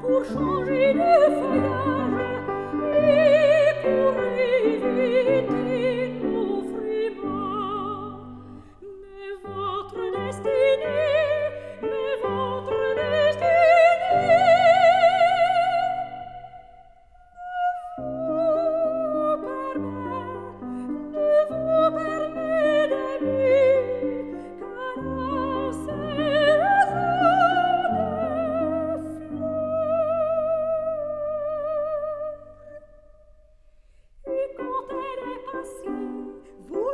pour changer de feuillage.